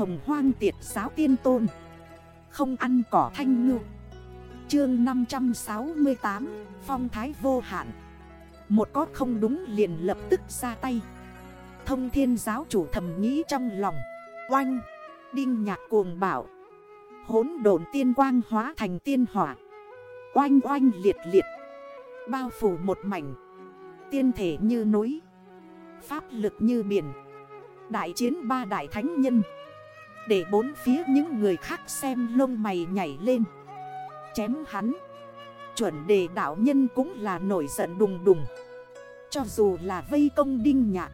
Hồng hoang tiệt giáo tiên tôn. Không ăn cỏ thanh ngư. Chương 568 Phong thái vô hạn. Một có không đúng liền lập tức ra tay. Thông thiên giáo chủ thầm nghĩ trong lòng. Oanh! Đinh nhạc cuồng bảo. Hốn độn tiên quang hóa thành tiên hỏa. Oanh oanh liệt liệt. Bao phủ một mảnh. Tiên thể như núi. Pháp lực như biển. Đại chiến ba đại thánh nhân. Để bốn phía những người khác xem lông mày nhảy lên. Chém hắn. Chuẩn đề đạo nhân cũng là nổi giận đùng đùng. Cho dù là vây công đinh nhạc,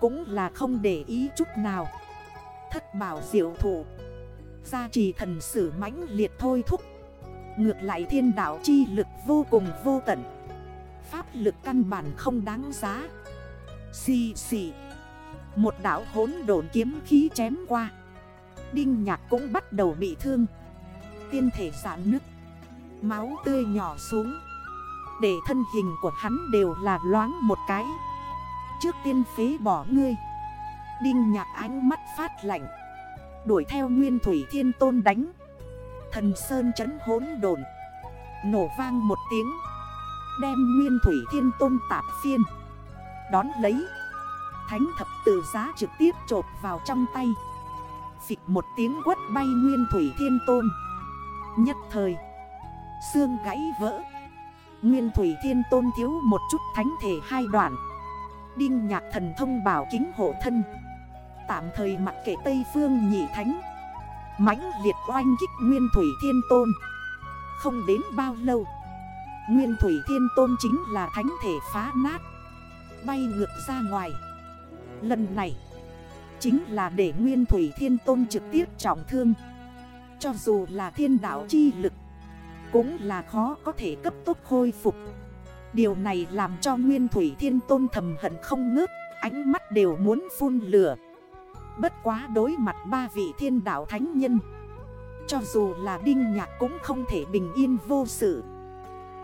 Cũng là không để ý chút nào. Thất bảo diệu thủ. Gia trì thần sử mãnh liệt thôi thúc. Ngược lại thiên đạo chi lực vô cùng vô tận. Pháp lực căn bản không đáng giá. Xì xì. Một đảo hốn đồn kiếm khí chém qua. Đinh nhạc cũng bắt đầu bị thương. Tiên thể giãn nứt. Máu tươi nhỏ xuống. Để thân hình của hắn đều là loáng một cái. Trước tiên phế bỏ ngươi. Đinh nhạc ánh mắt phát lạnh. Đuổi theo nguyên thủy thiên tôn đánh. Thần sơn chấn hốn đồn Nổ vang một tiếng. Đem nguyên thủy thiên tôn tạp phiên. Đón lấy. Thánh thập tử giá trực tiếp trột vào trong tay. Phịch một tiếng quất bay nguyên thủy thiên tôn. Nhất thời, Xương gãy vỡ. Nguyên thủy thiên tôn thiếu một chút thánh thể hai đoạn. Đinh nhạc thần thông bảo kính hộ thân. Tạm thời mặc kệ Tây Phương nhị thánh. Mãnh liệt oanh kích Nguyên Thủy Thiên Tôn. Không đến bao lâu, Nguyên Thủy Thiên Tôn chính là thánh thể phá nát. Bay ngược ra ngoài. Lần này Chính là để Nguyên Thủy Thiên Tôn trực tiếp trọng thương. Cho dù là thiên đạo chi lực, Cũng là khó có thể cấp tốc khôi phục. Điều này làm cho Nguyên Thủy Thiên Tôn thầm hận không ngớt, Ánh mắt đều muốn phun lửa. Bất quá đối mặt ba vị thiên đạo thánh nhân, Cho dù là Đinh Nhạc cũng không thể bình yên vô sự.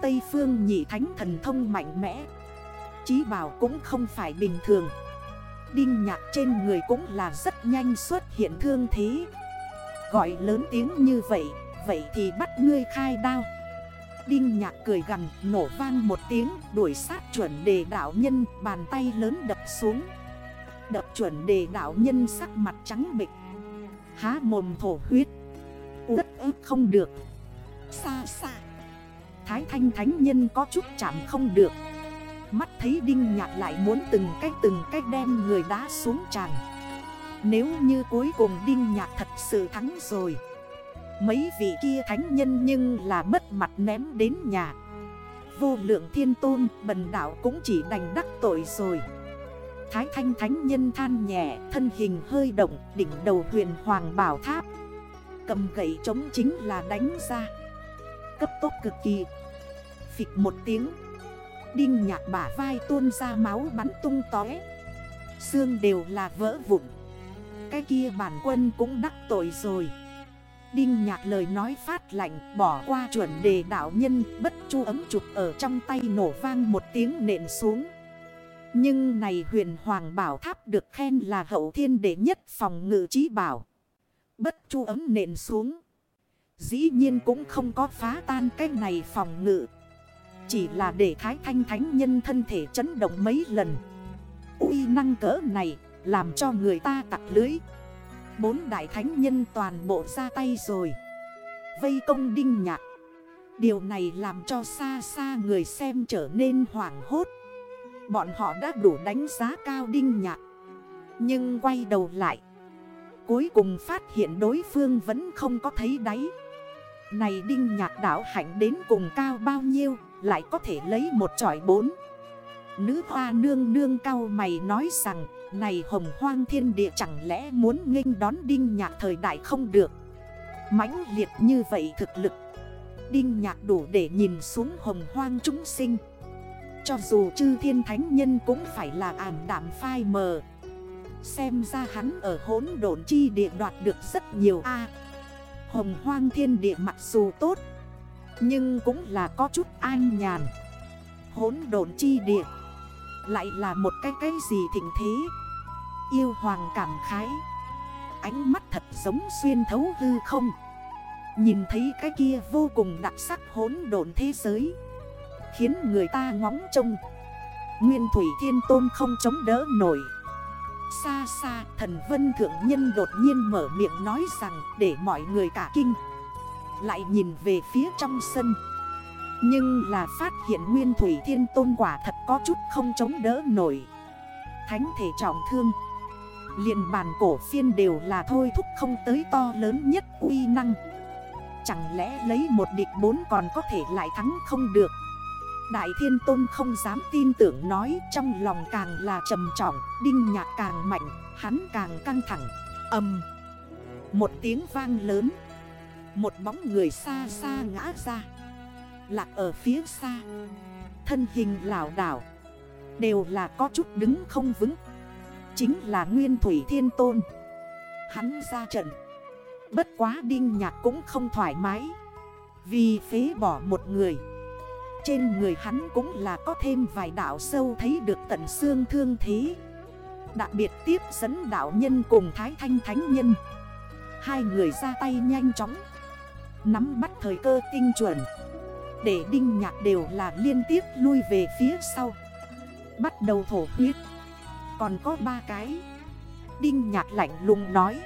Tây phương nhị thánh thần thông mạnh mẽ, Chí bảo cũng không phải bình thường. Đinh Nhạc trên người cũng là rất nhanh xuất hiện thương thế. Gọi lớn tiếng như vậy Vậy thì bắt ngươi khai đao. Đinh Nhạc cười gần nổ vang một tiếng, Đuổi sát chuẩn đề đạo nhân, bàn tay lớn đập xuống. Đập chuẩn đề đạo nhân sắc mặt trắng bịch Há mồm thổ huyết. Đất ức không được. Xa xa Thái thanh thánh nhân có chút chạm không được. Mắt thấy đinh nhạc lại muốn từng cách từng cách đem người đá xuống tràn Nếu như cuối cùng đinh nhạc thật sự thắng rồi, Mấy vị kia thánh nhân nhưng là mất mặt ném đến nhà. Vô lượng thiên tôn, bần đảo cũng chỉ đành đắc tội rồi. Thái thanh thánh nhân than nhẹ, Thân hình hơi động, đỉnh đầu huyền hoàng bảo tháp. Cầm gậy chống chính là đánh ra. Cấp tốc cực kỳ. Phịch một tiếng. Đinh nhạc bả vai tuôn ra máu bắn tung tói Xương đều là vỡ vụn Cái kia bản quân cũng đắc tội rồi Đinh nhạc lời nói phát lạnh, Bỏ qua chuẩn đề đạo nhân, Bất chu ấm chụp ở trong tay nổ vang một tiếng nện xuống nhưng này huyền hoàng bảo tháp được khen là hậu thiên đệ nhất phòng ngự trí bảo. Bất chu ấm nện xuống. Dĩ nhiên cũng không có phá tan cái này phòng ngự. Chỉ là để thái thanh thánh nhân thân thể chấn động mấy lần. uy năng cỡ này làm cho người ta tặc lưới. Bốn đại thánh nhân toàn bộ ra tay rồi. Vây công đinh nhạc. Điều này làm cho xa xa người xem trở nên hoảng hốt. Bọn họ đã đủ đánh giá cao đinh nhạc Nhưng quay đầu lại Cuối cùng phát hiện đối phương vẫn không có thấy đáy Này đinh nhạc đảo hạnh đến cùng cao bao nhiêu lại có thể lấy một tròi bốn. Nữ hoa nương nương cao mày nói rằng, Này hồng hoang thiên địa chẳng lẽ muốn nghênh đón đinh nhạc thời đại không được? Mãnh liệt như vậy thực lực. Đinh nhạc đủ để nhìn xuống hồng hoang chúng sinh. Cho dù chư thiên thánh nhân cũng phải là ảm đảm phai mờ. Xem ra hắn ở hốn độn chi địa đoạt được rất nhiều A. Hồng hoang thiên địa mặc dù tốt nhưng cũng là có chút an nhàn. Hốn độn chi địa Lại là một cái cái gì thịnh thế? Yêu hoàng cảm khái. Ánh mắt thật giống xuyên thấu hư không. Nhìn thấy cái kia vô cùng đặc sắc hốn độn thế giới. Khiến người ta ngóng trông. Nguyên Thủy Thiên Tôn không chống đỡ nổi. Xa xa thần vân thượng nhân đột nhiên mở miệng nói rằng Để mọi người cả kinh. Lại nhìn về phía trong sân. Nhưng là phát hiện Nguyên Thủy Thiên Tôn quả thật có chút không chống đỡ nổi. Thánh thể trọng thương. Liền bàn cổ phiên đều là thôi thúc không tới to lớn nhất uy năng. Chẳng lẽ lấy một địch bốn còn có thể lại thắng không được? Đại thiên tôn không dám tin tưởng nói Trong lòng càng là trầm trọng Đinh nhạc càng mạnh Hắn càng căng thẳng. Ầm, Một tiếng vang lớn một bóng người xa xa ngã ra. Lạc ở phía xa. Thân hình lảo đảo. Đều là có chút đứng không vững. Chính là Nguyên Thủy Thiên Tôn. Hắn ra trận. Bất quá Đinh Nhạc cũng không thoải mái. Vì phế bỏ một người. Trên người hắn cũng là có thêm vài đảo sâu thấy được tận xương thương thế. Đặc biệt tiếp dẫn đảo nhân cùng Thái Thanh Thánh Nhân. Hai người ra tay nhanh chóng. Nắm bắt thời cơ tinh chuẩn. Để Đinh Nhạc đều là liên tiếp lui về phía sau. Bắt đầu thổ huyết. Còn có ba cái. Đinh Nhạc lạnh lùng nói.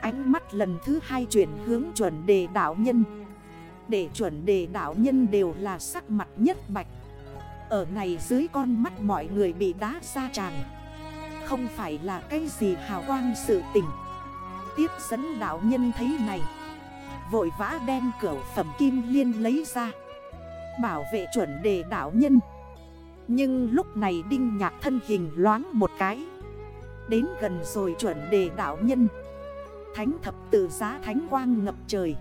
Ánh mắt lần thứ hai chuyển hướng chuẩn đề đảo nhân. Để chuẩn đề đảo nhân đều là sắc mặt nhất bạch. Ở này dưới con mắt mọi người bị đá ra tràng Không phải là cái gì hào quang sự tình. Tiếp dẫn đảo nhân thấy này. Vội vã đem cửa phẩm kim liên lấy ra, Bảo vệ chuẩn đề đảo nhân. Nhưng lúc này đinh nhạc thân hình loáng một cái, Đến gần rồi chuẩn đề đảo nhân. Thánh thập tự giá thánh quang ngập trời,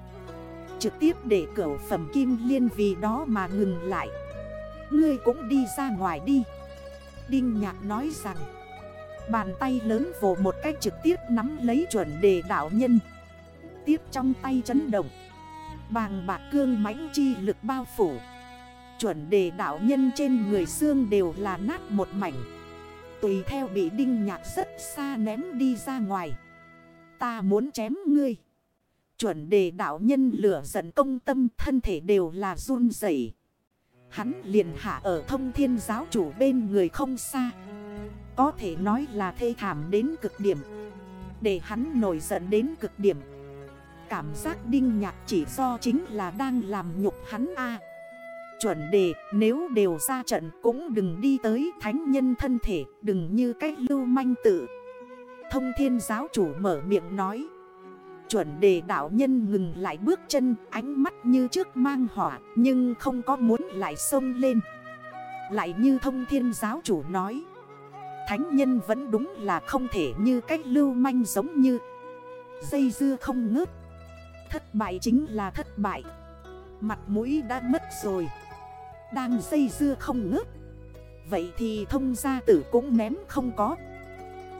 Trực tiếp để cửa phẩm kim liên vì đó mà ngừng lại. Ngươi cũng đi ra ngoài đi. Đinh nhạc nói rằng, Bàn tay lớn vồ một cách trực tiếp nắm lấy chuẩn đề đạo nhân. Tiếp trong tay chấn động Bàng bạc cương mãnh chi lực bao phủ Chuẩn đề đạo nhân trên người xương đều là nát một mảnh Tùy theo bị đinh nhạc rất xa ném đi ra ngoài Ta muốn chém ngươi. Chuẩn đề đạo nhân lửa giận công tâm thân thể đều là run rẩy. Hắn liền hạ ở thông thiên giáo chủ bên người không xa. Có thể nói là thê thảm đến cực điểm. Để hắn nổi giận đến cực điểm. Cảm giác đinh nhạc chỉ do chính là đang làm nhục hắn a. Chuẩn đề, nếu đều ra trận cũng đừng đi tới thánh nhân thân thể, Đừng như cách lưu manh tự. Thông thiên giáo chủ mở miệng nói. Chuẩn đề đạo nhân ngừng lại bước chân, Ánh mắt như trước mang hỏa Nhưng không có muốn lại sông lên. Lại như thông thiên giáo chủ nói. Thánh nhân vẫn đúng là không thể như cách lưu manh giống như. Dây dưa không ngớt. Thất bại chính là thất bại. Mặt mũi đã mất rồi. Đang dây dưa không ngớt. Vậy thì thông gia tử cũng ném không có.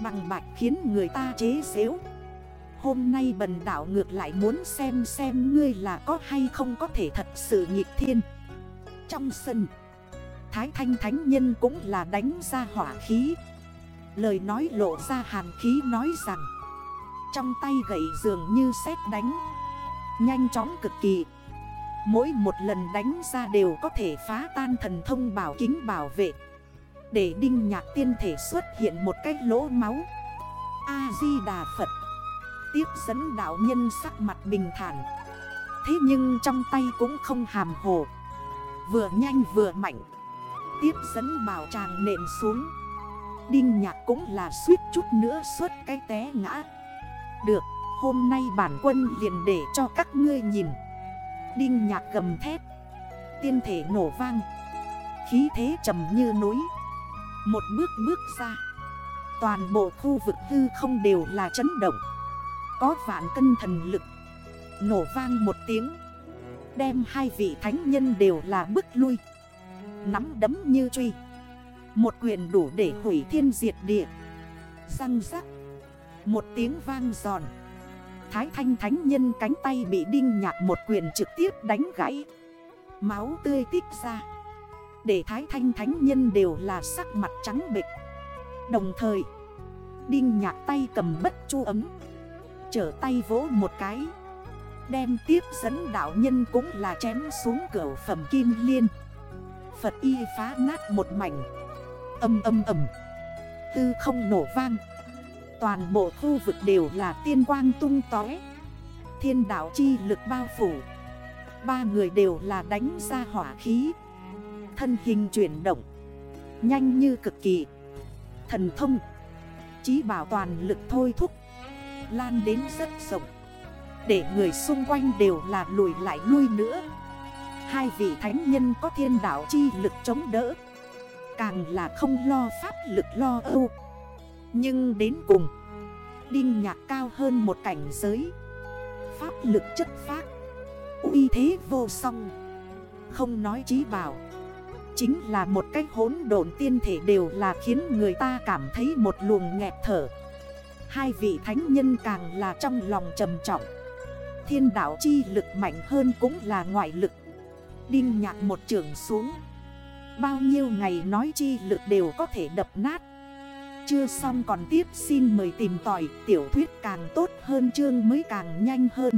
Bằng bạch khiến người ta chế xếu. Hôm nay bần đảo ngược lại muốn xem xem ngươi là có hay không có thể thật sự nhịp thiên. Trong sân, Thái thanh thánh nhân cũng là đánh ra hỏa khí. Lời nói lộ ra hàn khí nói rằng, Trong tay gậy dường như sét đánh. Nhanh chóng cực kỳ. Mỗi một lần đánh ra đều có thể phá tan thần thông bảo kính bảo vệ. Để đinh nhạc tiên thể xuất hiện một cái lỗ máu. A-di-đà Phật. Tiếp dẫn đạo nhân sắc mặt bình thản. Thế nhưng trong tay cũng không hàm hồ. Vừa nhanh vừa mạnh. Tiếp dẫn bảo tràng nện xuống. Đinh nhạc cũng là suýt chút nữa suốt cái té ngã. Được, hôm nay bản quân liền để cho các ngươi nhìn. Đinh nhạc gầm thét. Tiên thể nổ vang. Khí thế trầm như núi. Một bước bước ra. Toàn bộ khu vực hư không đều là chấn động. Có vạn cân thần lực. Nổ vang một tiếng. Đem hai vị thánh nhân đều là bước lui. Nắm đấm như truy. Một quyền đủ để hủy thiên diệt địa. Răng rắc. Một tiếng vang giòn. Thái thanh thánh nhân cánh tay bị đinh nhạc một quyền trực tiếp đánh gãy. Máu tươi tích ra. Để thái thanh thánh nhân đều là sắc mặt trắng bịch Đồng thời, Đinh nhạc tay cầm bất chu ấm. Chở tay vỗ một cái. Đem tiếp dẫn đạo nhân cũng là chém xuống cửa phẩm kim liên. Phật y phá nát một mảnh. Âm âm âm Tư không nổ vang. Toàn bộ khu vực đều là tiên quang tung tói. Thiên đảo chi lực bao phủ. Ba người đều là đánh ra hỏa khí. Thân hình chuyển động. Nhanh như cực kỳ. Thần thông. Chí bảo toàn lực thôi thúc. Lan đến rất rộng. Để người xung quanh đều là lùi lại lui nữa. Hai vị thánh nhân có thiên đảo chi lực chống đỡ. Càng là không lo pháp lực lo âu. Nhưng đến cùng, Đinh nhạc cao hơn một cảnh giới. Pháp lực chất phác, uy thế vô song. Không nói trí bảo, Chính là một cách hỗn độn tiên thể đều là khiến người ta cảm thấy một luồng nghẹt thở. Hai vị thánh nhân càng là trong lòng trầm trọng. Thiên đảo chi lực mạnh hơn cũng là ngoại lực. Đinh nhạc một trường xuống. Bao nhiêu ngày nói chi lực đều có thể đập nát. Chưa xong còn tiếp xin mời tìm tỏi tiểu thuyết càng tốt hơn chương mới càng nhanh hơn.